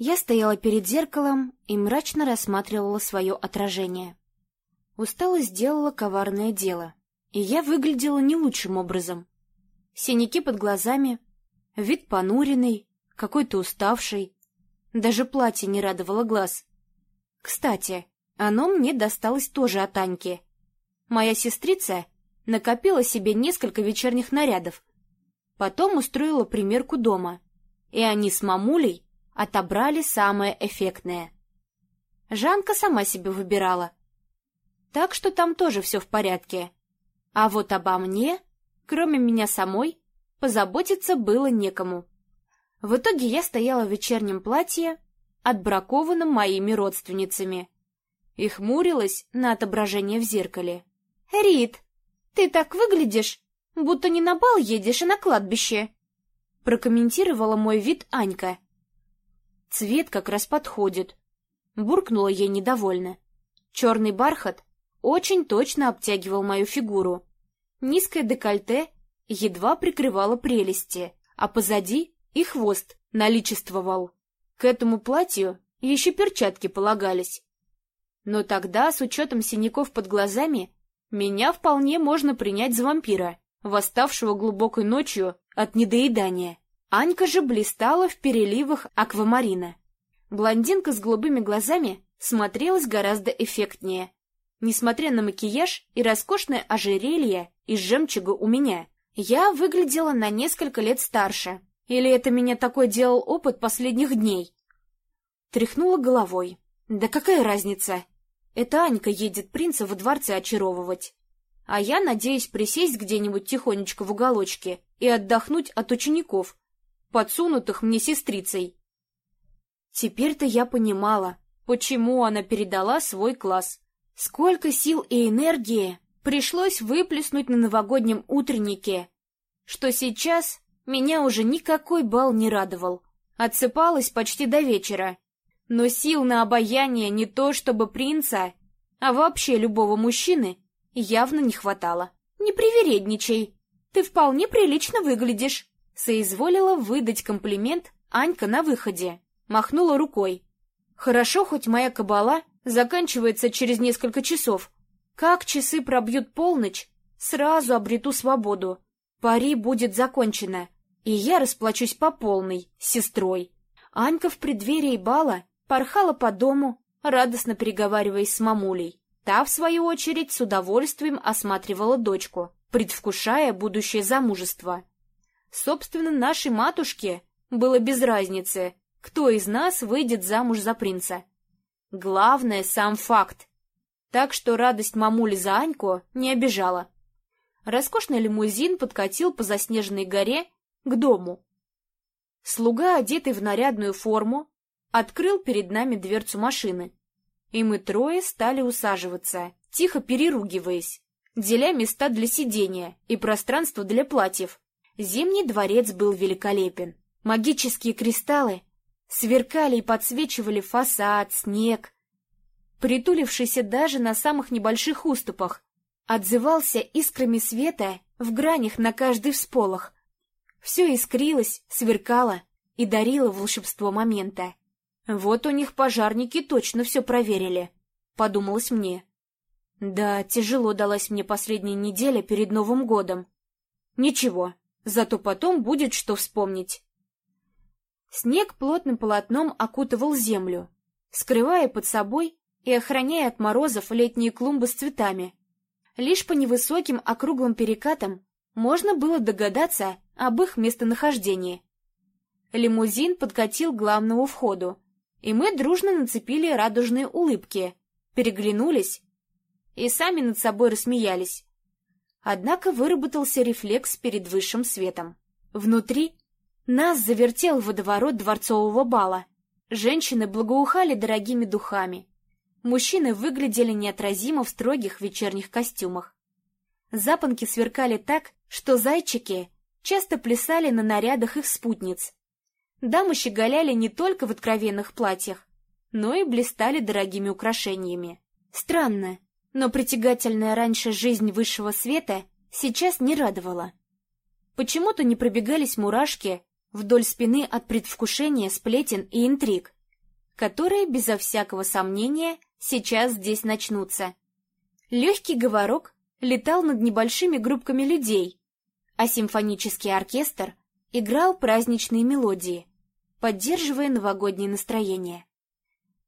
Я стояла перед зеркалом и мрачно рассматривала свое отражение. Усталость сделала коварное дело, и я выглядела не лучшим образом. Синяки под глазами, вид понуренный, какой-то уставший. Даже платье не радовало глаз. Кстати, оно мне досталось тоже от Аньки. Моя сестрица накопила себе несколько вечерних нарядов. Потом устроила примерку дома, и они с мамулей отобрали самое эффектное. Жанка сама себе выбирала. Так что там тоже все в порядке. А вот обо мне, кроме меня самой, позаботиться было некому. В итоге я стояла в вечернем платье, отбракованном моими родственницами, и хмурилась на отображение в зеркале. «Рит, ты так выглядишь, будто не на бал едешь, а на кладбище!» прокомментировала мой вид Анька. Цвет как раз подходит. Буркнула я недовольно. Черный бархат очень точно обтягивал мою фигуру. Низкое декольте едва прикрывало прелести, а позади и хвост наличествовал. К этому платью еще перчатки полагались. Но тогда, с учетом синяков под глазами, меня вполне можно принять за вампира, восставшего глубокой ночью от недоедания. Анька же блистала в переливах аквамарина. Блондинка с голубыми глазами смотрелась гораздо эффектнее. Несмотря на макияж и роскошное ожерелье из жемчуга у меня, я выглядела на несколько лет старше. Или это меня такой делал опыт последних дней? Тряхнула головой. Да какая разница? Это Анька едет принца во дворце очаровывать. А я надеюсь присесть где-нибудь тихонечко в уголочке и отдохнуть от учеников, подсунутых мне сестрицей. Теперь-то я понимала, почему она передала свой класс. Сколько сил и энергии пришлось выплеснуть на новогоднем утреннике, что сейчас меня уже никакой бал не радовал. Отсыпалась почти до вечера. Но сил на обаяние не то чтобы принца, а вообще любого мужчины явно не хватало. «Не привередничай, ты вполне прилично выглядишь», Соизволила выдать комплимент Анька на выходе. Махнула рукой. Хорошо, хоть моя кабала заканчивается через несколько часов. Как часы пробьют полночь, сразу обрету свободу. Пари будет закончено, и я расплачусь по полной, с сестрой. Анька в преддверии бала порхала по дому, радостно переговариваясь с мамулей. Та, в свою очередь, с удовольствием осматривала дочку, предвкушая будущее замужество. Собственно, нашей матушке было без разницы, кто из нас выйдет замуж за принца. Главное — сам факт. Так что радость мамули за Аньку не обижала. Роскошный лимузин подкатил по заснеженной горе к дому. Слуга, одетый в нарядную форму, открыл перед нами дверцу машины, и мы трое стали усаживаться, тихо переругиваясь, деля места для сидения и пространство для платьев. Зимний дворец был великолепен. Магические кристаллы сверкали и подсвечивали фасад, снег. Притулившийся даже на самых небольших уступах, отзывался искрами света в гранях на каждый всполох. Все искрилось, сверкало и дарило волшебство момента. Вот у них пожарники точно все проверили, подумалось мне. Да, тяжело далась мне последняя неделя перед Новым годом. Ничего, Зато потом будет что вспомнить. Снег плотным полотном окутывал землю, скрывая под собой и охраняя от морозов летние клумбы с цветами. Лишь по невысоким округлым перекатам можно было догадаться об их местонахождении. Лимузин подкатил к главному входу, и мы дружно нацепили радужные улыбки, переглянулись и сами над собой рассмеялись. Однако выработался рефлекс перед высшим светом. Внутри нас завертел водоворот дворцового бала. Женщины благоухали дорогими духами. Мужчины выглядели неотразимо в строгих вечерних костюмах. Запонки сверкали так, что зайчики часто плясали на нарядах их спутниц. Дамы щеголяли не только в откровенных платьях, но и блистали дорогими украшениями. Странно, но притягательная раньше жизнь высшего света сейчас не радовала. Почему-то не пробегались мурашки вдоль спины от предвкушения сплетен и интриг. которые, безо всякого сомнения, сейчас здесь начнутся. Легкий говорок летал над небольшими группками людей, а симфонический оркестр играл праздничные мелодии, поддерживая новогоднее настроение.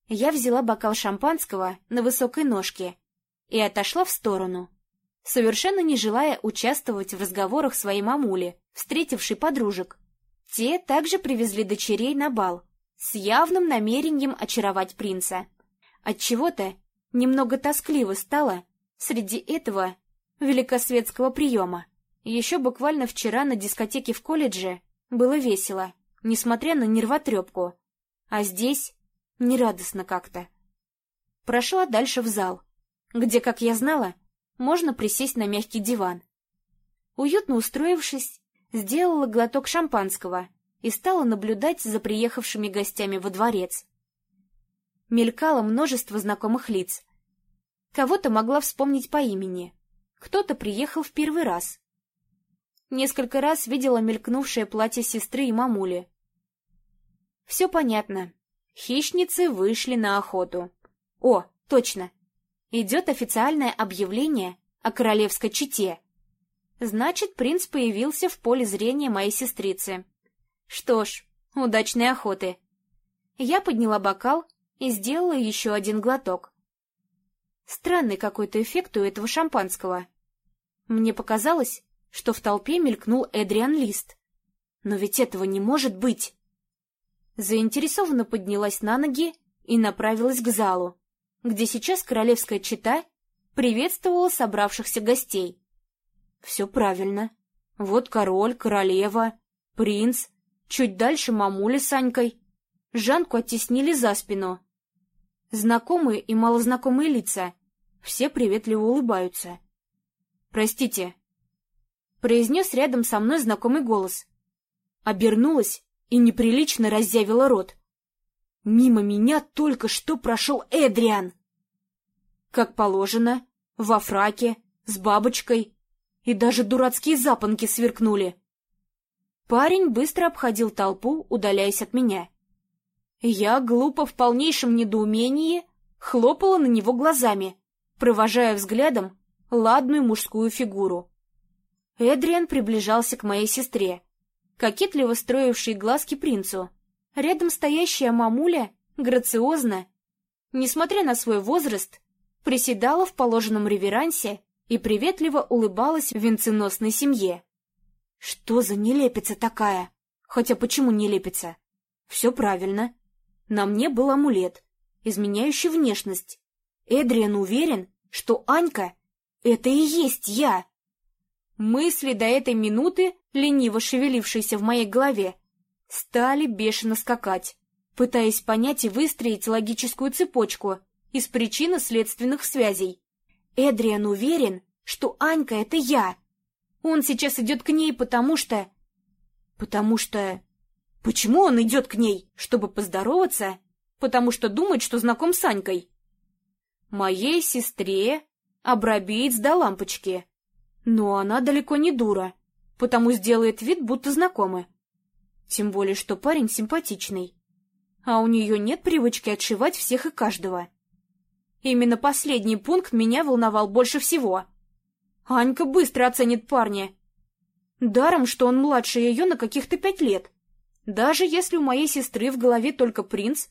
Я взяла бокал шампанского на высокой ножке и отошла в сторону, совершенно не желая участвовать в разговорах своей мамули, встретившей подружек. Те также привезли дочерей на бал с явным намерением очаровать принца. Отчего-то немного тоскливо стало среди этого великосветского приема. Еще буквально вчера на дискотеке в колледже было весело, несмотря на нервотрепку. А здесь нерадостно как-то. Прошла дальше в зал, где, как я знала, можно присесть на мягкий диван. Уютно устроившись, сделала глоток шампанского и стала наблюдать за приехавшими гостями во дворец. Мелькало множество знакомых лиц. Кого-то могла вспомнить по имени, кто-то приехал в первый раз. Несколько раз видела мелькнувшее платье сестры и мамули. Все понятно. Хищницы вышли на охоту. О, точно. Идет официальное объявление о королевской чете. Значит, принц появился в поле зрения моей сестрицы. Что ж, удачной охоты. Я подняла бокал и сделала еще один глоток. Странный какой-то эффект у этого шампанского. Мне показалось, что в толпе мелькнул Эдриан Лист. Но ведь этого не может быть. Заинтересованно поднялась на ноги и направилась к залу, где сейчас королевская чета приветствовала собравшихся гостей. Все правильно. Вот король, королева, принц, чуть дальше мамуля с Анькой. Жанку оттеснили за спину. Знакомые и малознакомые лица. Все приветливо улыбаются. «Простите», — произнес рядом со мной знакомый голос. Обернулась и неприлично разъявила рот. Мимо меня только что прошел Эдриан. Как положено, во фраке, с бабочкой, и даже дурацкие запонки сверкнули. Парень быстро обходил толпу, удаляясь от меня. Я, глупо, в полнейшем недоумении, хлопала на него глазами, провожая взглядом ладную мужскую фигуру. Эдриан приближался к моей сестре, кокетливо строившей глазки принцу. Рядом стоящая мамуля, грациозно, несмотря на свой возраст, приседала в положенном реверансе и приветливо улыбалась венценосной семье. Что за нелепица такая? Хотя почему нелепица? Все правильно. На мне был амулет, изменяющий внешность. Эдриан уверен, что Анька — это и есть я. Мысли до этой минуты, лениво шевелившиеся в моей голове, стали бешено скакать, пытаясь понять и выстроить логическую цепочку из причинно-следственных связей. Эдриан уверен, что Анька — это я. Он сейчас идет к ней, потому что... Потому что... Почему он идет к ней? Чтобы поздороваться? Потому что думает, что знаком с Анькой. Моей сестре обрабеец до лампочки. Но она далеко не дура, потому сделает вид, будто знакомы. Тем более, что парень симпатичный. А у нее нет привычки отшивать всех и каждого. Именно последний пункт меня волновал больше всего. Анька быстро оценит парня. Даром, что он младше ее на каких-то пять лет. Даже если у моей сестры в голове только принц,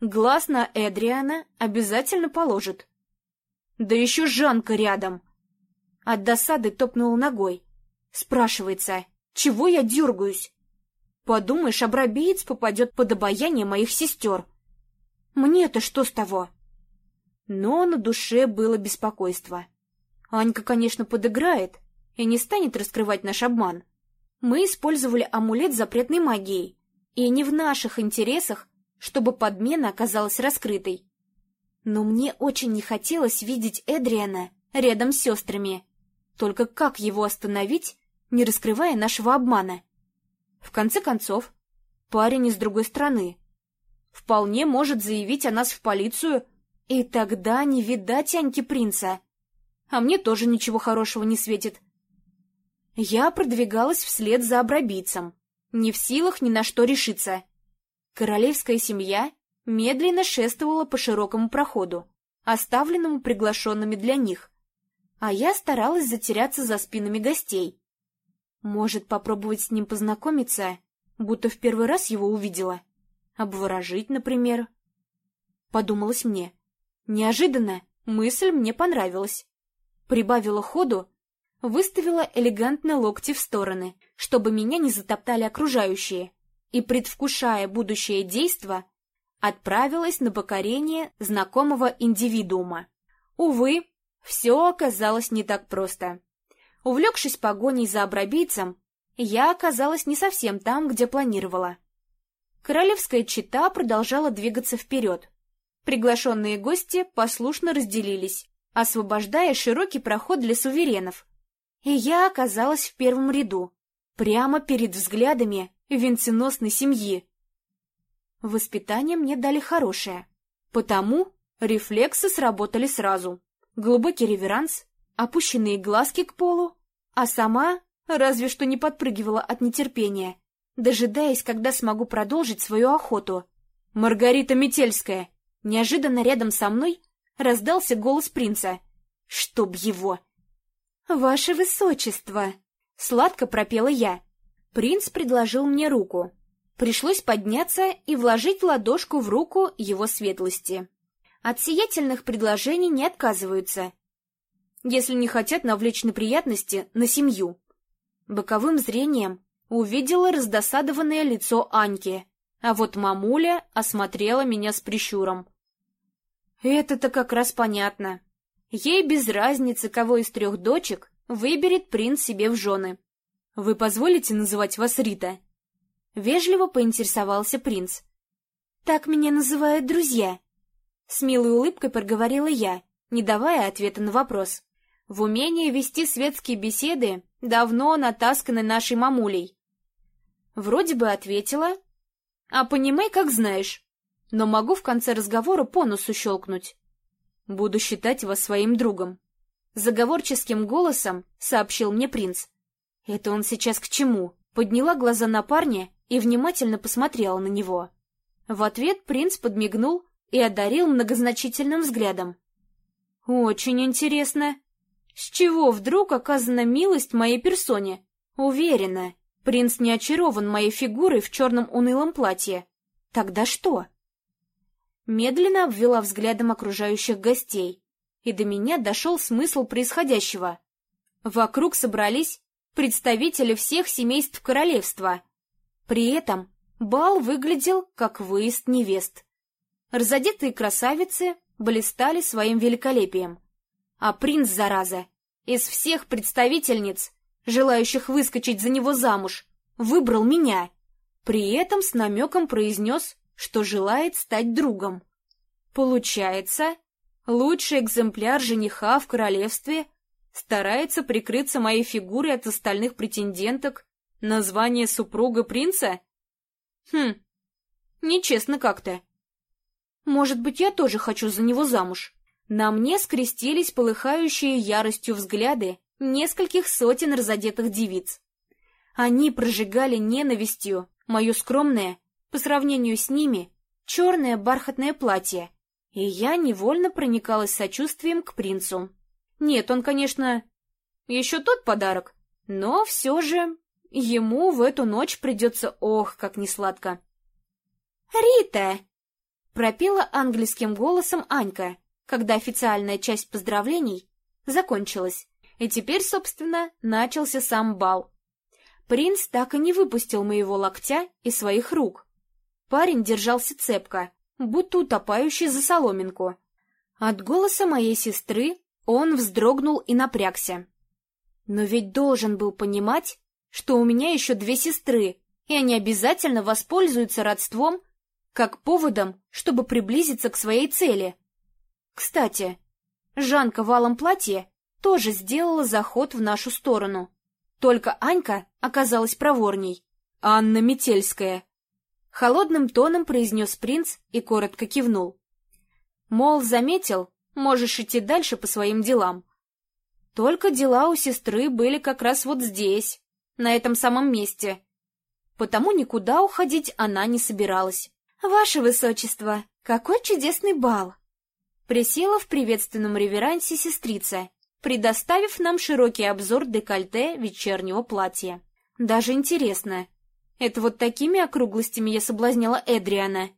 глаз на Эдриана обязательно положит. Да еще Жанка рядом. От досады топнула ногой. Спрашивается, чего я дергаюсь? Подумаешь, обрабеец попадет под обаяние моих сестер. Мне-то что с того? Но на душе было беспокойство. Анька, конечно, подыграет и не станет раскрывать наш обман. Мы использовали амулет запретной магией, и не в наших интересах, чтобы подмена оказалась раскрытой. Но мне очень не хотелось видеть Эдриана рядом с сестрами. Только как его остановить, не раскрывая нашего обмана? В конце концов, парень из другой страны. Вполне может заявить о нас в полицию, и тогда не видать Аньки принца а мне тоже ничего хорошего не светит. Я продвигалась вслед за обрабийцем, не в силах ни на что решиться. Королевская семья медленно шествовала по широкому проходу, оставленному приглашенными для них, а я старалась затеряться за спинами гостей. Может, попробовать с ним познакомиться, будто в первый раз его увидела? Обворожить, например? Подумалось мне. Неожиданно мысль мне понравилась. Прибавила ходу, выставила элегантно локти в стороны, чтобы меня не затоптали окружающие, и, предвкушая будущее действо, отправилась на покорение знакомого индивидуума. Увы, все оказалось не так просто. Увлекшись погоней за обрабийцем, я оказалась не совсем там, где планировала. Королевская чита продолжала двигаться вперед. Приглашенные гости послушно разделились, освобождая широкий проход для суверенов. И я оказалась в первом ряду, прямо перед взглядами венценосной семьи. Воспитание мне дали хорошее, потому рефлексы сработали сразу. Глубокий реверанс, опущенные глазки к полу, а сама разве что не подпрыгивала от нетерпения, дожидаясь, когда смогу продолжить свою охоту. «Маргарита Метельская!» Неожиданно рядом со мной раздался голос принца. «Чтоб его!» «Ваше высочество!» — сладко пропела я. Принц предложил мне руку. Пришлось подняться и вложить ладошку в руку его светлости. От сиятельных предложений не отказываются, если не хотят навлечь неприятности на семью. Боковым зрением увидела раздосадованное лицо Аньки, а вот мамуля осмотрела меня с прищуром. Это-то как раз понятно. Ей без разницы, кого из трех дочек выберет принц себе в жены. Вы позволите называть вас Рита? Вежливо поинтересовался принц. Так меня называют друзья. С милой улыбкой проговорила я, не давая ответа на вопрос. В умении вести светские беседы давно натасканы нашей мамулей. Вроде бы ответила, а понимай, как знаешь, но могу в конце разговора по носу щелкнуть. Буду считать вас своим другом. Заговорческим голосом сообщил мне принц. Это он сейчас к чему? Подняла глаза на парня и внимательно посмотрела на него. В ответ принц подмигнул и одарил многозначительным взглядом. «Очень интересно», с чего вдруг оказана милость моей персоне? Уверена, принц не очарован моей фигурой в черном унылом платье. Тогда что? Медленно обвела взглядом окружающих гостей, и до меня дошел смысл происходящего. Вокруг собрались представители всех семейств королевства. При этом бал выглядел как выезд невест. Разодетые красавицы блистали своим великолепием. А принц, зараза, из всех представительниц, желающих выскочить за него замуж, выбрал меня. При этом с намеком произнес, что желает стать другом. Получается, лучший экземпляр жениха в королевстве старается прикрыться моей фигурой от остальных претенденток на звание супруга принца? Хм, нечестно как-то. Может быть, я тоже хочу за него замуж. На мне скрестились полыхающие яростью взгляды нескольких сотен разодетых девиц. Они прожигали ненавистью мое скромное, по сравнению с ними, черное бархатное платье, и я невольно проникалась сочувствием к принцу. Нет, он, конечно, еще тот подарок, но все же ему в эту ночь придется ох, как несладко. «Рита!» — пропела английским голосом Анька, когда официальная часть поздравлений закончилась, и теперь, собственно, начался сам бал. Принц так и не выпустил моего локтя из своих рук. Парень держался цепко, будто утопающий за соломинку. От голоса моей сестры он вздрогнул и напрягся. Но ведь должен был понимать, что у меня еще две сестры, и они обязательно воспользуются родством как поводом, чтобы приблизиться к своей цели. Кстати, Жанка в алом платье тоже сделала заход в нашу сторону. Только Анька оказалась проворней. Анна Метельская. Холодным тоном произнес принц и коротко кивнул. Мол, заметил, можешь идти дальше по своим делам. Только дела у сестры были как раз вот здесь, на этом самом месте. Потому никуда уходить она не собиралась. «Ваше высочество, Какой чудесный бал! Присела в приветственном реверансе сестрица, предоставив нам широкий обзор декольте вечернего платья. Даже интересно, это вот такими округлостями я соблазняла Эдриана.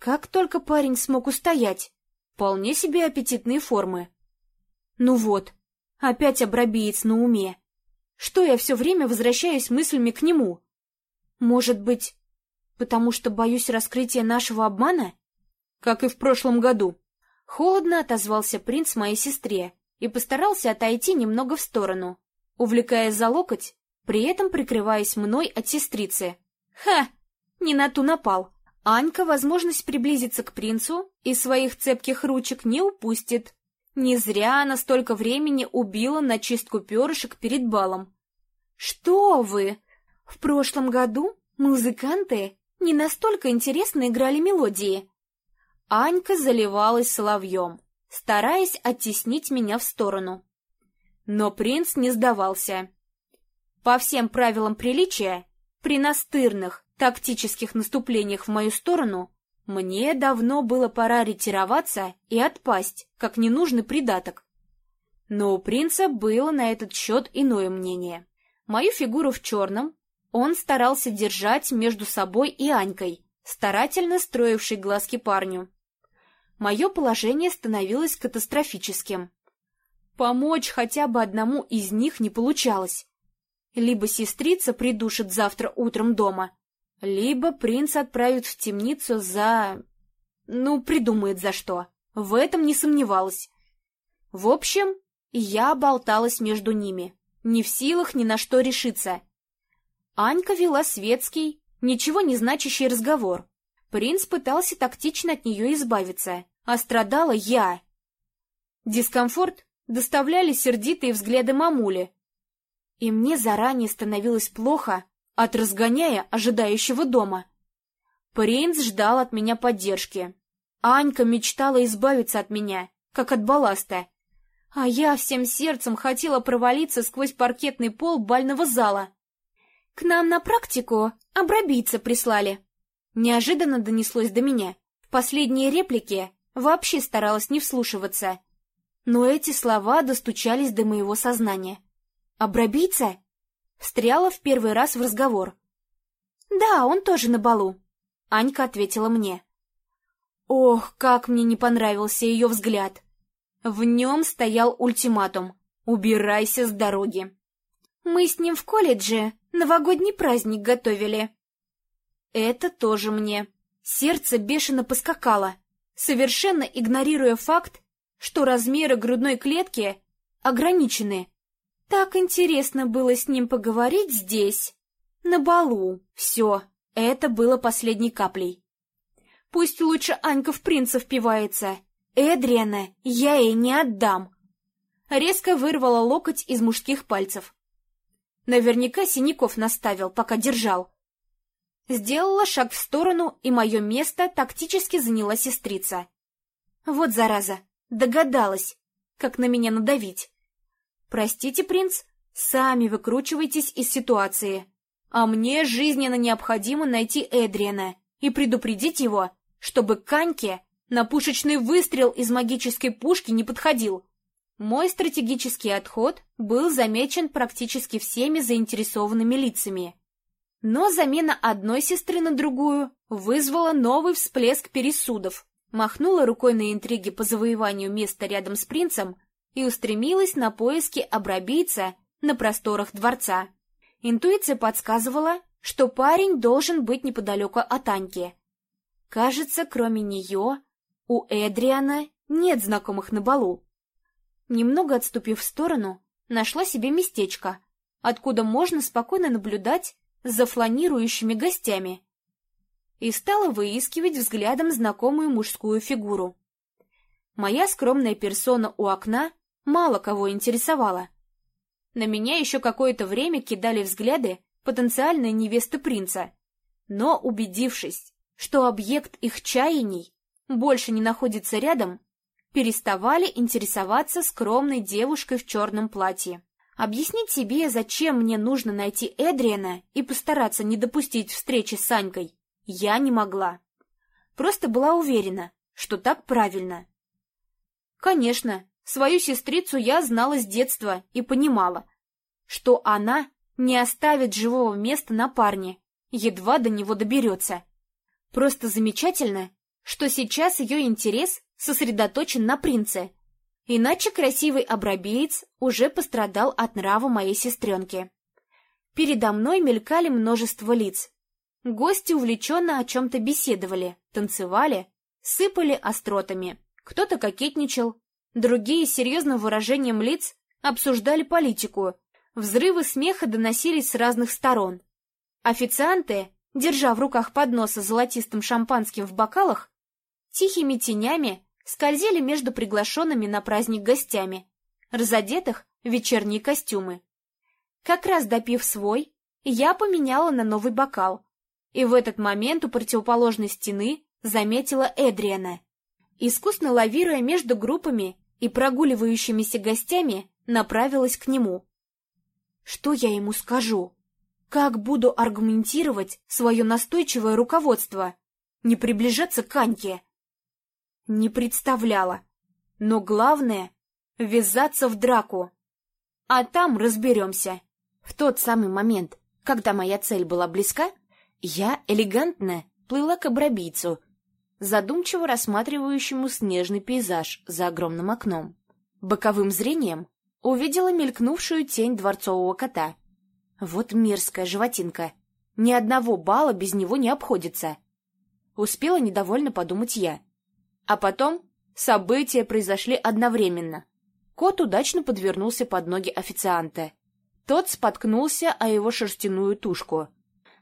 Как только парень смог устоять. Вполне себе аппетитные формы. Ну вот, опять обрабеец на уме. Что я все время возвращаюсь мыслями к нему? Может быть, потому что боюсь раскрытия нашего обмана? Как и в прошлом году. Холодно отозвался принц моей сестре и постарался отойти немного в сторону, увлекая за локоть, при этом прикрываясь мной от сестрицы. Ха! Не на ту напал. Анька возможность приблизиться к принцу и своих цепких ручек не упустит. Не зря она столько времени убила на чистку перышек перед балом. Что вы! В прошлом году музыканты не настолько интересно играли мелодии. Анька заливалась соловьем, стараясь оттеснить меня в сторону. Но принц не сдавался. По всем правилам приличия, при настырных, тактических наступлениях в мою сторону, мне давно было пора ретироваться и отпасть, как ненужный придаток. Но у принца было на этот счет иное мнение. Мою фигуру в черном он старался держать между собой и Анькой, старательно строившей глазки парню. Мое положение становилось катастрофическим. Помочь хотя бы одному из них не получалось. Либо сестрица придушит завтра утром дома, либо принц отправит в темницу за... Ну, придумает за что. В этом не сомневалась. В общем, я болталась между ними, не в силах ни на что решиться. Анька вела светский, ничего не значащий разговор. Принц пытался тактично от нее избавиться, а страдала я. Дискомфорт доставляли сердитые взгляды мамули, и мне заранее становилось плохо от разгоняя ожидающего дома. Принц ждал от меня поддержки. Анька мечтала избавиться от меня, как от балласта. А я всем сердцем хотела провалиться сквозь паркетный пол бального зала. К нам на практику обрабийца прислали. Неожиданно донеслось до меня. В последние реплики вообще старалась не вслушиваться. Но эти слова достучались до моего сознания. «Обрабийца?» Встряла в первый раз в разговор. «Да, он тоже на балу», — Анька ответила мне. Ох, как мне не понравился ее взгляд. В нем стоял ультиматум «Убирайся с дороги». «Мы с ним в колледже новогодний праздник готовили». Это тоже мне. Сердце бешено поскакало, совершенно игнорируя факт, что размеры грудной клетки ограничены так интересно было с ним поговорить здесь, на балу. Все, это было последней каплей. Пусть лучше Анька в принца впивается. Эдриана я ей не отдам. Резко вырвала локоть из мужских пальцев. Наверняка синяков наставил, пока держал. Сделала шаг в сторону, и мое место тактически заняла сестрица. Вот зараза, догадалась, как на меня надавить. «Простите, принц, сами выкручивайтесь из ситуации. А мне жизненно необходимо найти Эдриана и предупредить его, чтобы Каньке на пушечный выстрел из магической пушки не подходил. Мой стратегический отход был замечен практически всеми заинтересованными лицами. Но замена одной сестры на другую вызвала новый всплеск пересудов. Махнула рукой на интриги по завоеванию места рядом с принцем и устремилась на поиски обрабийца на просторах дворца. Интуиция подсказывала, что парень должен быть неподалеку от Аньки. Кажется, кроме нее, у Эдриана нет знакомых на балу. Немного отступив в сторону, нашла себе местечко, откуда можно спокойно наблюдать за фланирующими гостями, и стала выискивать взглядом знакомую мужскую фигуру. Моя скромная персона у окна мало кого интересовало. На меня еще какое-то время кидали взгляды потенциальной невесты принца, но, убедившись, что объект их чаяний больше не находится рядом, переставали интересоваться скромной девушкой в черном платье. Объяснить себе, зачем мне нужно найти Эдриана и постараться не допустить встречи с Санькой, я не могла. Просто была уверена, что так правильно. Конечно, свою сестрицу я знала с детства и понимала, что она не оставит живого места на парне, едва до него доберется. Просто замечательно, что сейчас ее интерес сосредоточен на принце, иначе красивый обрабеец уже пострадал от нрава моей сестренки. Передо мной мелькали множество лиц. Гости увлеченно о чем-то беседовали, танцевали, сыпали остротами. Кто-то кокетничал, другие с серьезным выражением лиц обсуждали политику. Взрывы смеха доносились с разных сторон. Официанты, держа в руках подносы золотистым шампанским в бокалах, тихими тенями скользили между приглашенными на праздник гостями, разодетых в вечерние костюмы. Как раз допив свой, я поменяла на новый бокал, и в этот момент у противоположной стены заметила Эдриана. Искусно лавируя между группами и прогуливающимися гостями, направилась к нему. Что я ему скажу? Как буду аргументировать свое настойчивое руководство? Не приближаться к Аньке? Не представляла. Но главное — ввязаться в драку. А там разберемся. В тот самый момент, когда моя цель была близка, я элегантно плыла к обрабийцу, задумчиво рассматривающему снежный пейзаж за огромным окном. Боковым зрением увидела мелькнувшую тень дворцового кота. Вот мерзкая животинка. Ни одного балла без него не обходится. Успела недовольно подумать я. А потом события произошли одновременно. Кот удачно подвернулся под ноги официанта. Тот споткнулся о его шерстяную тушку.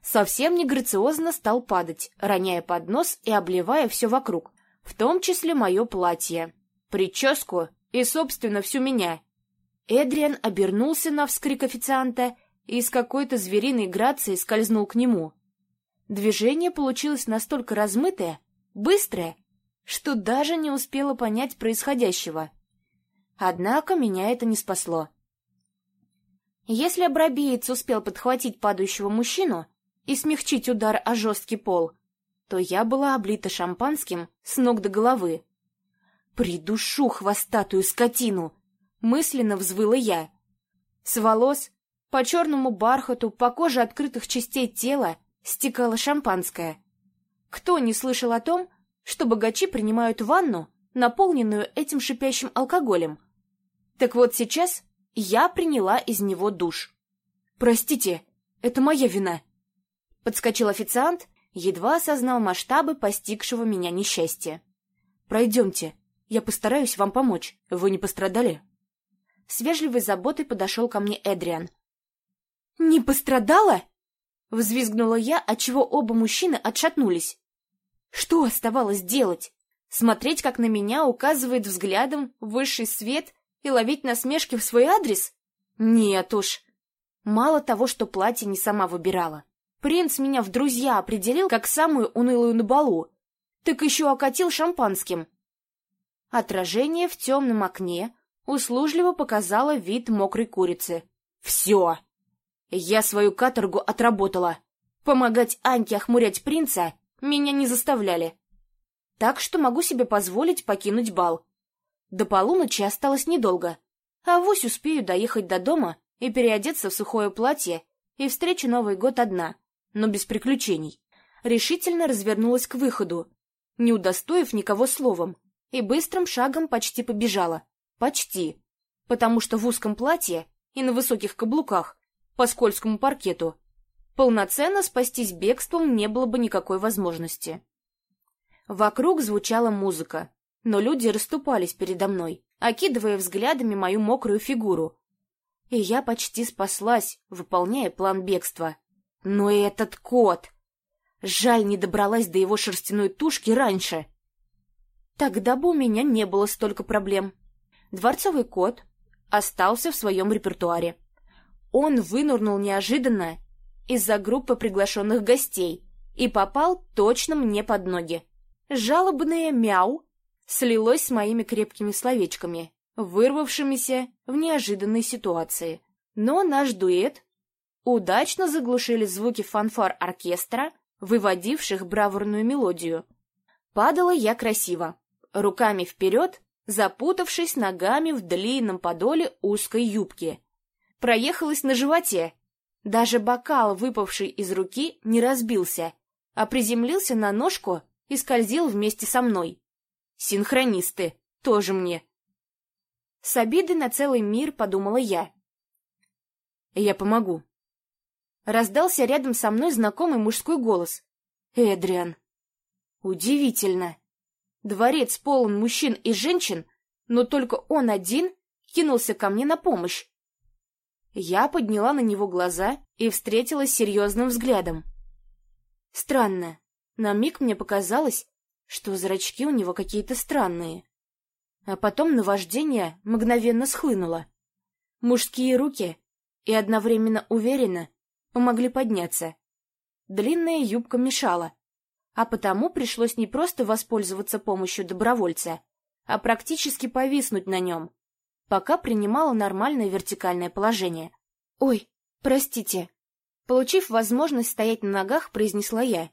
Совсем не грациозно стал падать, роняя поднос и обливая все вокруг, в том числе мое платье, прическу и, собственно, всю меня. Эдриан обернулся на вскрик официанта и с какой-то звериной грацией скользнул к нему. Движение получилось настолько размытое, быстрое, что даже не успела понять происходящего. Однако меня это не спасло. Если обрабеец успел подхватить падающего мужчину и смягчить удар о жесткий пол, то я была облита шампанским с ног до головы. «Придушу хвостатую скотину!» — мысленно взвыла я. С волос, по черному бархату, по коже открытых частей тела стекало шампанское. Кто не слышал о том, что богачи принимают ванну, наполненную этим шипящим алкоголем. Так вот сейчас я приняла из него душ. «Простите, это моя вина!» Подскочил официант, едва осознал масштабы постигшего меня несчастья. «Пройдемте, я постараюсь вам помочь. Вы не пострадали?» С вежливой заботой подошел ко мне Эдриан. «Не пострадала?» Взвизгнула я, отчего оба мужчины отшатнулись. Что оставалось делать? Смотреть, как на меня указывает взглядом высший свет и ловить насмешки в свой адрес? Нет уж. Мало того, что платье не сама выбирала. Принц меня в друзья определил как самую унылую на балу. Так еще окатил шампанским. Отражение в темном окне услужливо показало вид мокрой курицы. Все. Я свою каторгу отработала. Помогать Аньке охмурять принца меня не заставляли. Так что могу себе позволить покинуть бал. До полуночи осталось недолго. А вось успею доехать до дома и переодеться в сухое платье и встречу Новый год одна, но без приключений. Решительно развернулась к выходу, не удостоив никого словом, и быстрым шагом почти побежала. Почти. Потому что в узком платье и на высоких каблуках по скользкому паркету Полноценно спастись бегством не было бы никакой возможности. Вокруг звучала музыка, но люди расступались передо мной, окидывая взглядами мою мокрую фигуру. И я почти спаслась, выполняя план бегства. Но этот кот! Жаль, не добралась до его шерстяной тушки раньше. Тогда бы у меня не было столько проблем. Дворцовый кот остался в своем репертуаре. Он вынурнул неожиданно из-за группы приглашенных гостей и попал точно мне под ноги. Жалобное «мяу» слилось с моими крепкими словечками, вырвавшимися в неожиданной ситуации. Но наш дуэт удачно заглушили звуки фанфар оркестра, выводивших бравурную мелодию. Падала я красиво, руками вперед, запутавшись ногами в длинном подоле узкой юбки. Проехалась на животе. Даже бокал, выпавший из руки, не разбился, а приземлился на ножку и скользил вместе со мной. Синхронисты, тоже мне. С обидой на целый мир подумала я. Я помогу. Раздался рядом со мной знакомый мужской голос. Эдриан. Удивительно. Дворец полон мужчин и женщин, но только он один кинулся ко мне на помощь. Я подняла на него глаза и встретилась серьезным взглядом. Странно. На миг мне показалось, что зрачки у него какие-то странные. А потом наваждение мгновенно схлынуло. Мужские руки и одновременно уверенно помогли подняться. Длинная юбка мешала, а потому пришлось не просто воспользоваться помощью добровольца, а практически повиснуть на нем, пока принимала нормальное вертикальное положение. «Ой, простите». Получив возможность стоять на ногах, произнесла я.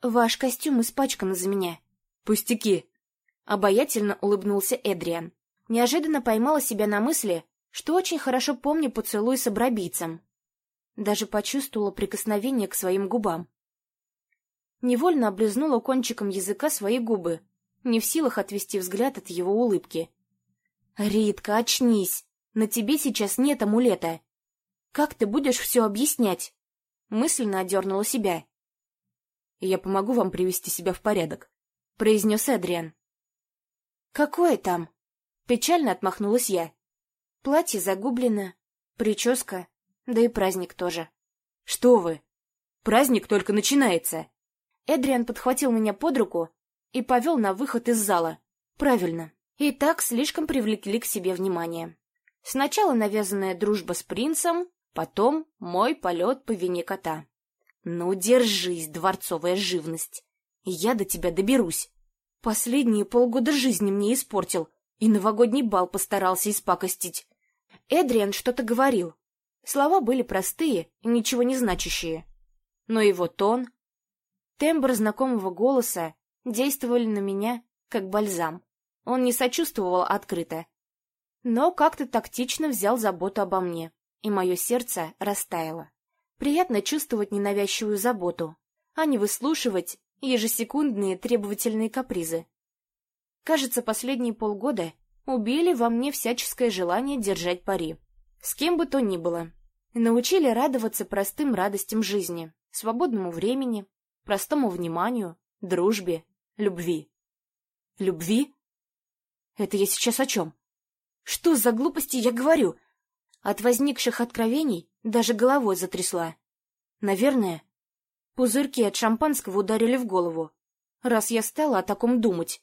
«Ваш костюм испачкан из-за меня». «Пустяки!» Обаятельно улыбнулся Эдриан. Неожиданно поймала себя на мысли, что очень хорошо помню поцелуй с обрабийцем. Даже почувствовала прикосновение к своим губам. Невольно облизнула кончиком языка свои губы, не в силах отвести взгляд от его улыбки. «Ритка, очнись! На тебе сейчас нет амулета! Как ты будешь все объяснять?» Мысленно одернула себя. «Я помогу вам привести себя в порядок», — произнес Эдриан. «Какое там?» — печально отмахнулась я. «Платье загублено, прическа, да и праздник тоже». «Что вы? Праздник только начинается!» Эдриан подхватил меня под руку и повел на выход из зала. Правильно. И так слишком привлекли к себе внимание. Сначала навязанная дружба с принцем, потом мой полет по вине кота. Ну, держись, дворцовая живность. Я до тебя доберусь. Последние полгода жизни мне испортил, и новогодний бал постарался испакостить. Эдриан что-то говорил. Слова были простые и ничего не значащие. Но его тон, тембр знакомого голоса действовали на меня, как бальзам. Он не сочувствовал открыто, но как-то тактично взял заботу обо мне, и мое сердце растаяло. Приятно чувствовать ненавязчивую заботу, а не выслушивать ежесекундные требовательные капризы. Кажется, последние полгода убили во мне всяческое желание держать пари. С кем бы то ни было. Научили радоваться простым радостям жизни, свободному времени, простому вниманию, дружбе, любви. Любви? Это я сейчас о чем? Что за глупости я говорю? От возникших откровений даже головой затрясла. Наверное, пузырьки от шампанского ударили в голову, раз я стала о таком думать.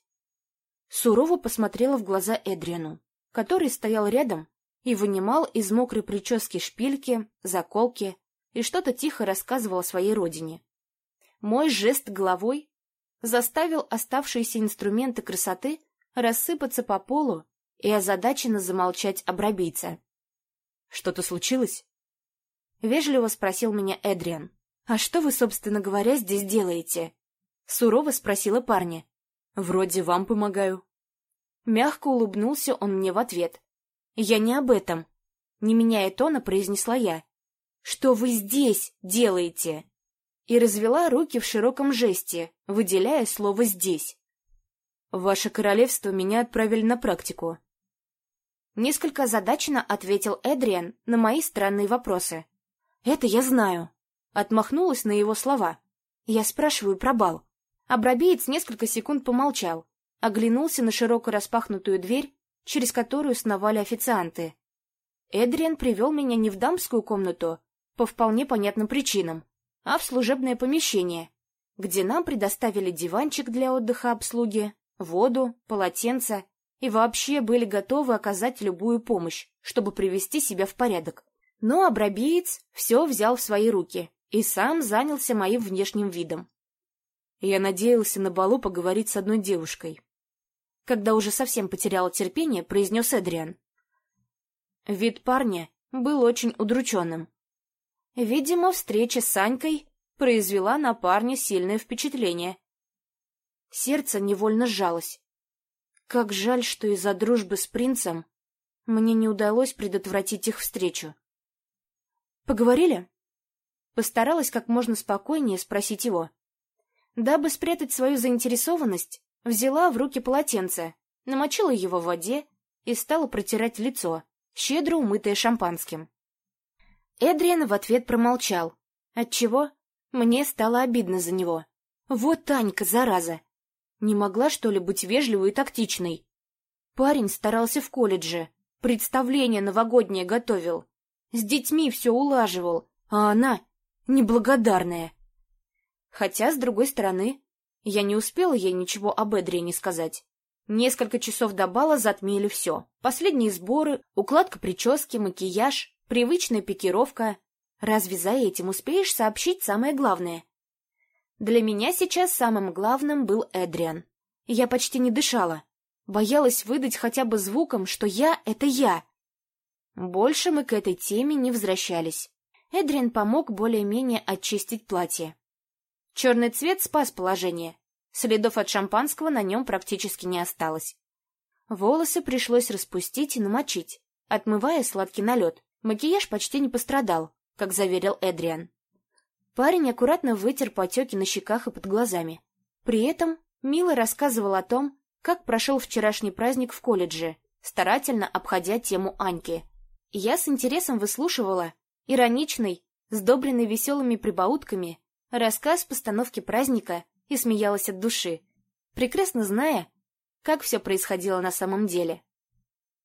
Сурово посмотрела в глаза Эдриану, который стоял рядом и вынимал из мокрой прически шпильки, заколки и что-то тихо рассказывал о своей родине. Мой жест головой заставил оставшиеся инструменты красоты рассыпаться по полу и озадаченно замолчать обрабийца. — Что-то случилось? — вежливо спросил меня Эдриан. — А что вы, собственно говоря, здесь делаете? — сурово спросила парня. — Вроде вам помогаю. Мягко улыбнулся он мне в ответ. — Я не об этом. Не меняя тона, произнесла я. — Что вы здесь делаете? и развела руки в широком жесте, выделяя слово «здесь». «Ваше королевство меня отправили на практику». Несколько озадаченно ответил Эдриан на мои странные вопросы. «Это я знаю», — отмахнулась на его слова. «Я спрашиваю про бал». Обрабеец несколько секунд помолчал, оглянулся на широко распахнутую дверь, через которую сновали официанты. Эдриан привел меня не в дамскую комнату, по вполне понятным причинам, а в служебное помещение, где нам предоставили диванчик для отдыха обслуги, воду, полотенца и вообще были готовы оказать любую помощь, чтобы привести себя в порядок. Но обрабиец все взял в свои руки и сам занялся моим внешним видом. Я надеялся на балу поговорить с одной девушкой. Когда уже совсем потеряла терпение, произнес Эдриан. Вид парня был очень удрученным. Видимо, встреча с Санькой произвела на парня сильное впечатление. Сердце невольно сжалось. Как жаль, что из-за дружбы с принцем мне не удалось предотвратить их встречу. «Поговорили?» Постаралась как можно спокойнее спросить его. Дабы спрятать свою заинтересованность, взяла в руки полотенце, намочила его в воде и стала протирать лицо, щедро умытое шампанским. Эдриан в ответ промолчал, отчего мне стало обидно за него. Вот Танька, зараза! Не могла, что ли, быть вежливой и тактичной? Парень старался в колледже, представление новогоднее готовил, с детьми все улаживал, а она неблагодарная. Хотя, с другой стороны, я не успела ей ничего об Эдриане сказать. Несколько часов до бала затмили все. Последние сборы, укладка прически, макияж, привычная пикировка. Разве за этим успеешь сообщить самое главное? Для меня сейчас самым главным был Эдриан. Я почти не дышала. Боялась выдать хотя бы звуком, что я — это я. Больше мы к этой теме не возвращались. Эдриан помог более-менее очистить платье. Черный цвет спас положение. Следов от шампанского на нем практически не осталось. Волосы пришлось распустить и намочить, отмывая сладкий налет. Макияж почти не пострадал, как заверил Эдриан. Парень аккуратно вытер потеки на щеках и под глазами. При этом Мила рассказывал о том, как прошел вчерашний праздник в колледже, старательно обходя тему Аньки. Я с интересом выслушивала ироничный, сдобренный веселыми прибаутками, рассказ постановки праздника и смеялась от души, прекрасно зная, как все происходило на самом деле.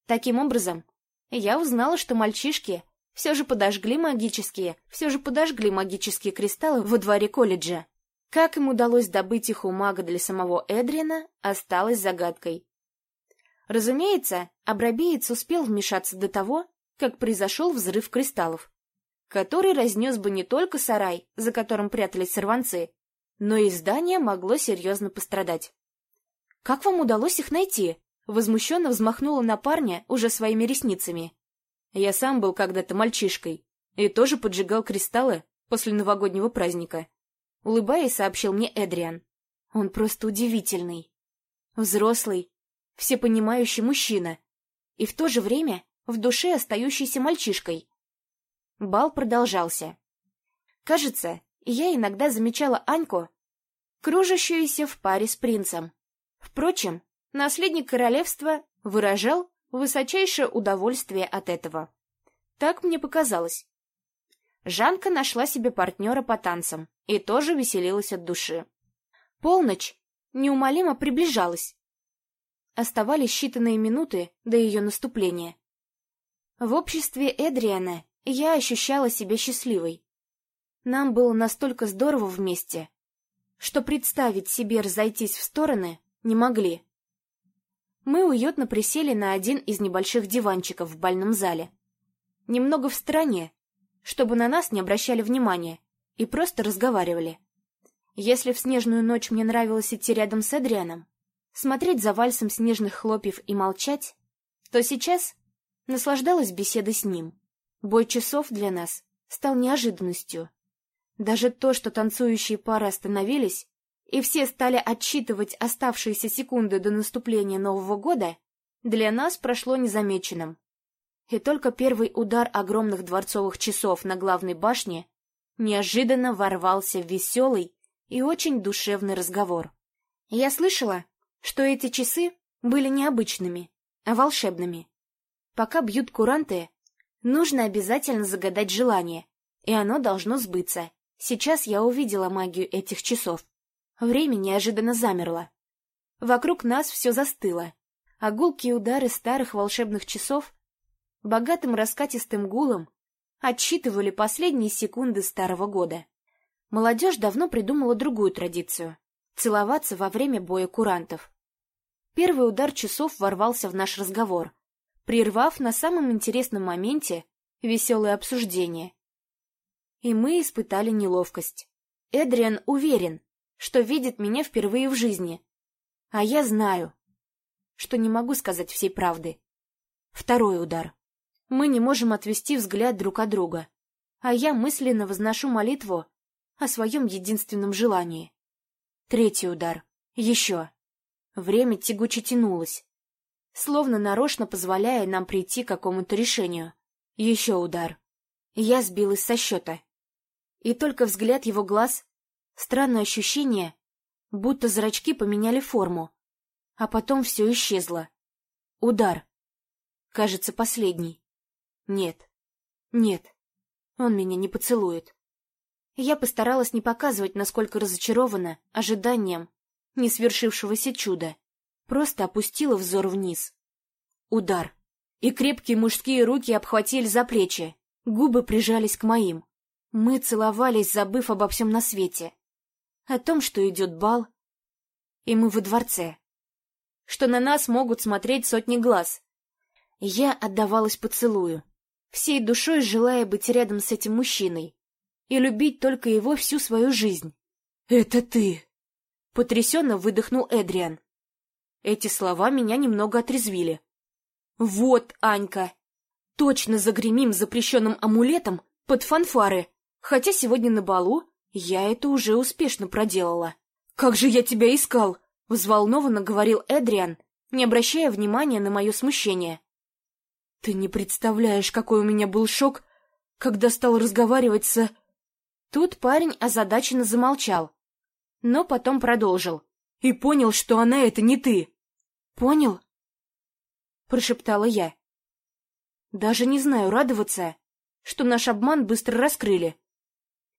Таким образом, я узнала, что мальчишки все же подожгли магические, все же подожгли магические кристаллы во дворе колледжа. Как им удалось добыть их у мага для самого Эдриана, осталось загадкой. Разумеется, Абрабеец успел вмешаться до того, как произошел взрыв кристаллов, который разнес бы не только сарай, за которым прятались сорванцы, но и здание могло серьезно пострадать. «Как вам удалось их найти?» Возмущенно взмахнула на парня уже своими ресницами. Я сам был когда-то мальчишкой и тоже поджигал кристаллы после новогоднего праздника. Улыбаясь, сообщил мне Эдриан. Он просто удивительный. Взрослый, всепонимающий мужчина. И в то же время в душе остающийся мальчишкой. Бал продолжался. Кажется, я иногда замечала Аньку, кружащуюся в паре с принцем. Впрочем, наследник королевства выражал высочайшее удовольствие от этого. Так мне показалось. Жанка нашла себе партнера по танцам и тоже веселилась от души. Полночь неумолимо приближалась. Оставались считанные минуты до ее наступления. В обществе Эдриана я ощущала себя счастливой. Нам было настолько здорово вместе, что представить себе разойтись в стороны не могли. Мы уютно присели на один из небольших диванчиков в бальном зале. Немного в стороне, чтобы на нас не обращали внимания, и просто разговаривали. Если в снежную ночь мне нравилось идти рядом с Эдрианом, смотреть за вальсом снежных хлопьев и молчать, то сейчас наслаждалась беседой с ним. Бой часов для нас стал неожиданностью. Даже то, что танцующие пары остановились, и все стали отсчитывать оставшиеся секунды до наступления Нового года, для нас прошло незамеченным. И только первый удар огромных дворцовых часов на главной башне неожиданно ворвался в веселый и очень душевный разговор. Я слышала, что эти часы были необычными, а волшебными. Пока бьют куранты, нужно обязательно загадать желание, и оно должно сбыться. Сейчас я увидела магию этих часов. Время неожиданно замерло. Вокруг нас все застыло, а гулкие удары старых волшебных часов богатым раскатистым гулом отсчитывали последние секунды старого года. Молодежь давно придумала другую традицию — целоваться во время боя курантов. Первый удар часов ворвался в наш разговор, прервав на самом интересном моменте веселое обсуждение и мы испытали неловкость. Эдриан уверен, что видит меня впервые в жизни. А я знаю, что не могу сказать всей правды. Второй удар. Мы не можем отвести взгляд друг от друга, а я мысленно возношу молитву о своем единственном желании. Третий удар. Еще. Время тягуче тянулось, словно нарочно позволяя нам прийти к какому-то решению. Еще удар. Я сбилась со счета. И только взгляд его глаз, странное ощущение, будто зрачки поменяли форму, а потом все исчезло. Удар. Кажется, последний. Нет. Нет. Он меня не поцелует. Я постаралась не показывать, насколько разочарована ожиданием не свершившегося чуда. Просто опустила взор вниз. Удар. И крепкие мужские руки обхватили за плечи. Губы прижались к моим. Мы целовались, забыв обо всем на свете. О том, что идет бал. И мы во дворце. Что на нас могут смотреть сотни глаз. Я отдавалась поцелую, всей душой желая быть рядом с этим мужчиной и любить только его всю свою жизнь. «Это ты!» — потрясенно выдохнул Эдриан. Эти слова меня немного отрезвили. «Вот, Анька! Точно загремим запрещенным амулетом под фанфары, хотя сегодня на балу я это уже успешно проделала». «Как же я тебя искал!» — взволнованно говорил Эдриан, не обращая внимания на мое смущение. «Ты не представляешь, какой у меня был шок, когда стал разговаривать с...» Тут парень озадаченно замолчал, но потом продолжил. И понял, что она это не ты. Понял? Прошептала я. Даже не знаю, радоваться, что наш обман быстро раскрыли.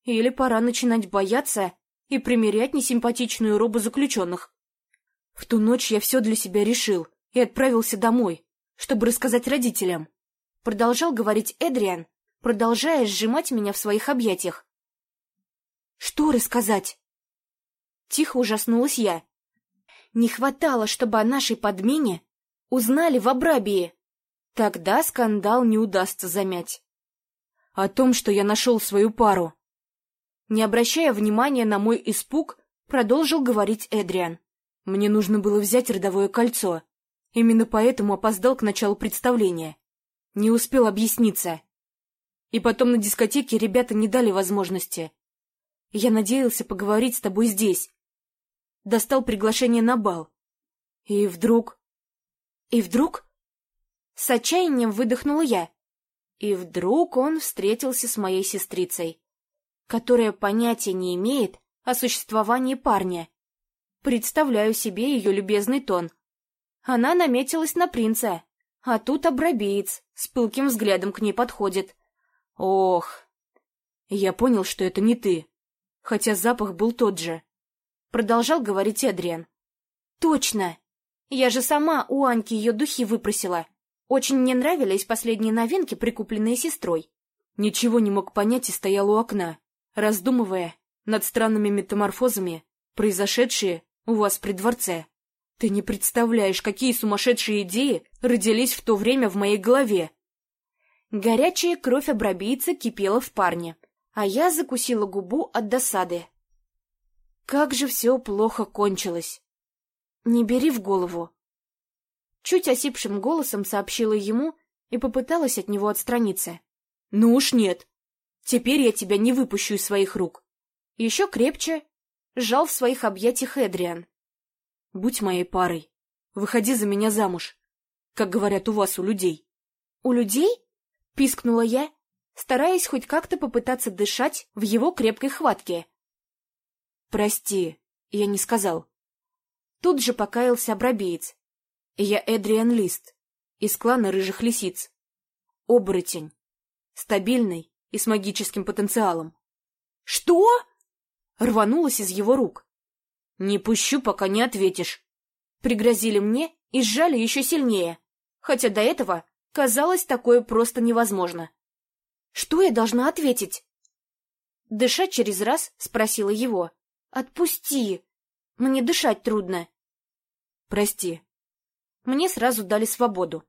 Или пора начинать бояться и примерять несимпатичную робу заключенных. В ту ночь я все для себя решил и отправился домой, чтобы рассказать родителям. Продолжал говорить Эдриан, продолжая сжимать меня в своих объятиях. Что рассказать? Тихо ужаснулась я. Не хватало, чтобы о нашей подмене узнали в Абрабии. Тогда скандал не удастся замять. О том, что я нашел свою пару. Не обращая внимания на мой испуг, продолжил говорить Эдриан. Мне нужно было взять родовое кольцо. Именно поэтому опоздал к началу представления. Не успел объясниться. И потом на дискотеке ребята не дали возможности. Я надеялся поговорить с тобой здесь. Достал приглашение на бал. И вдруг... И вдруг... С отчаянием выдохнула я. И вдруг он встретился с моей сестрицей, которая понятия не имеет о существовании парня. Представляю себе ее любезный тон. Она наметилась на принца, а тут обрабеец с пылким взглядом к ней подходит. Ох! Я понял, что это не ты хотя запах был тот же. Продолжал говорить Эдриан. «Точно! Я же сама у Аньки ее духи выпросила. Очень мне нравились последние новинки, прикупленные сестрой». Ничего не мог понять и стоял у окна, раздумывая над странными метаморфозами, произошедшие у вас при дворце. Ты не представляешь, какие сумасшедшие идеи родились в то время в моей голове. Горячая кровь обрабийца кипела в парне, а я закусила губу от досады. Как же все плохо кончилось. Не бери в голову. Чуть осипшим голосом сообщила ему и попыталась от него отстраниться. Ну уж нет. Теперь я тебя не выпущу из своих рук. Еще крепче сжал в своих объятиях Эдриан. Будь моей парой. Выходи за меня замуж. Как говорят у вас, у людей. У людей? Пискнула я стараясь хоть как-то попытаться дышать в его крепкой хватке. «Прости, я не сказал». Тут же покаялся обрабеец. «Я Эдриан Лист, из клана Рыжих Лисиц. Оборотень. Стабильный и с магическим потенциалом». «Что?» Рванулась из его рук. «Не пущу, пока не ответишь». Пригрозили мне и сжали еще сильнее, хотя до этого казалось такое просто невозможно. Что я должна ответить? Дышать через раз спросила его. Отпусти. Мне дышать трудно. Прости. Мне сразу дали свободу.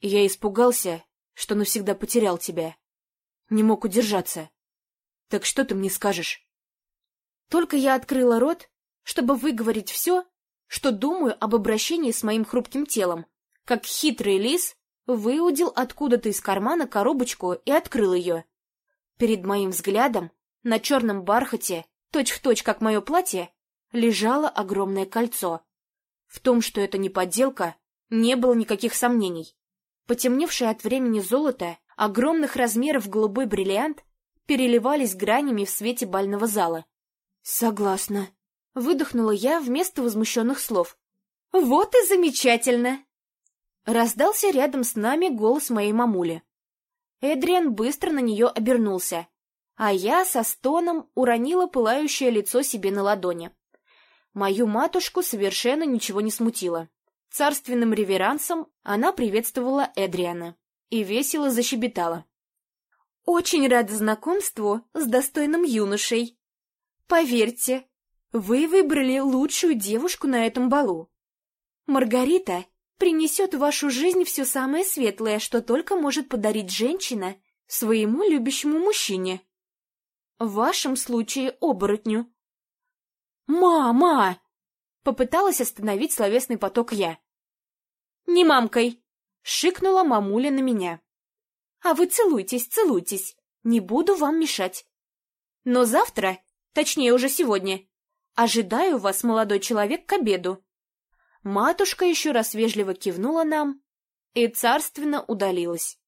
я испугался, что навсегда потерял тебя. Не мог удержаться. Так что ты мне скажешь? Только я открыла рот, чтобы выговорить все, что думаю об обращении с моим хрупким телом, как хитрый лис выудил откуда-то из кармана коробочку и открыл ее. Перед моим взглядом, на черном бархате, точь-в-точь, точь, как мое платье, лежало огромное кольцо. В том, что это не подделка, не было никаких сомнений. Потемневшее от времени золото, огромных размеров голубой бриллиант, переливались гранями в свете бального зала. «Согласна», — выдохнула я вместо возмущенных слов. «Вот и замечательно!» Раздался рядом с нами голос моей мамули. Эдриан быстро на нее обернулся, а я со стоном уронила пылающее лицо себе на ладони. Мою матушку совершенно ничего не смутило. Царственным реверансом она приветствовала Эдриана и весело защебетала. «Очень рада знакомству с достойным юношей. Поверьте, вы выбрали лучшую девушку на этом балу. Маргарита принесет в вашу жизнь все самое светлое, что только может подарить женщина своему любящему мужчине. В вашем случае оборотню. «Мама!» — попыталась остановить словесный поток я. «Не мамкой!» — шикнула мамуля на меня. «А вы целуйтесь, целуйтесь, не буду вам мешать. Но завтра, точнее уже сегодня, ожидаю вас, молодой человек, к обеду. Матушка еще раз вежливо кивнула нам и царственно удалилась,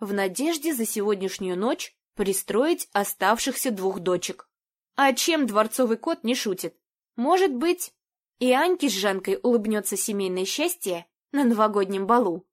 в надежде за сегодняшнюю ночь пристроить оставшихся двух дочек. А чем дворцовый кот не шутит? Может быть, и Аньке с Жанкой улыбнется семейное счастье на новогоднем балу.